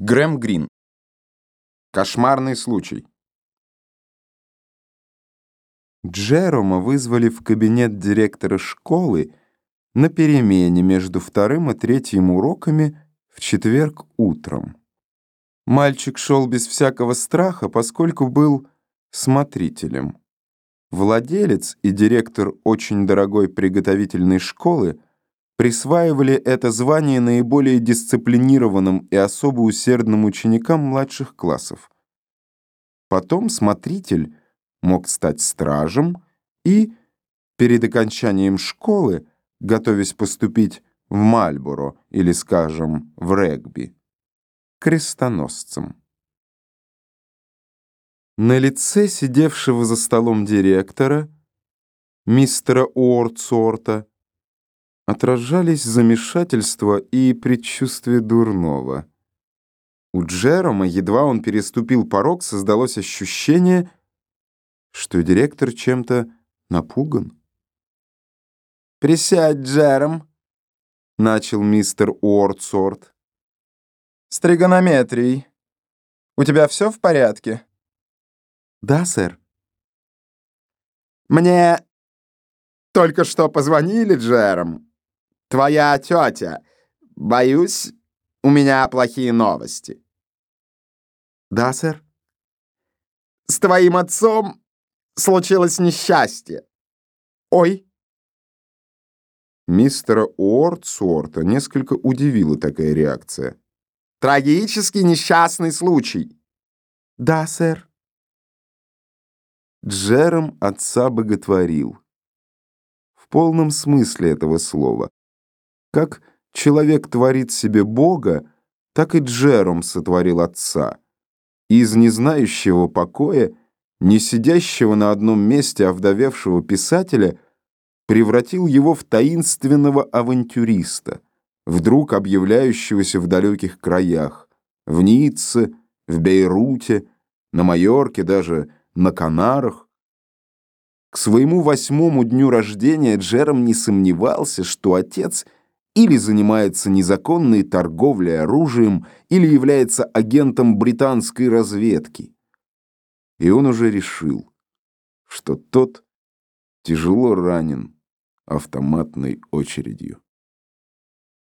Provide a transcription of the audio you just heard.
Грэм Грин. Кошмарный случай. Джерома вызвали в кабинет директора школы на перемене между вторым и третьим уроками в четверг утром. Мальчик шел без всякого страха, поскольку был смотрителем. Владелец и директор очень дорогой приготовительной школы присваивали это звание наиболее дисциплинированным и особо усердным ученикам младших классов. Потом смотритель мог стать стражем и, перед окончанием школы, готовясь поступить в Мальборо или, скажем, в Регби, крестоносцем. На лице сидевшего за столом директора, мистера Уортсорта, отражались замешательство и предчувствие дурного. У Джерома, едва он переступил порог, создалось ощущение, что директор чем-то напуган. «Присядь, Джером», — начал мистер Уортсорт. «С тригонометрией. У тебя все в порядке?» «Да, сэр». «Мне только что позвонили, Джером. Твоя тетя. Боюсь, у меня плохие новости». «Да, сэр». «С твоим отцом случилось несчастье. Ой». Мистера Уортсуорта несколько удивила такая реакция. «Трагический несчастный случай». «Да, сэр». Джером отца боготворил. В полном смысле этого слова. Как человек творит себе Бога, так и Джером сотворил отца. Из незнающего покоя, не сидящего на одном месте овдовевшего писателя, превратил его в таинственного авантюриста, вдруг объявляющегося в далеких краях, в Ницце, в Бейруте, на Майорке, даже на Канарах. К своему восьмому дню рождения Джером не сомневался, что отец или занимается незаконной торговлей оружием, или является агентом британской разведки. И он уже решил, что тот тяжело ранен автоматной очередью.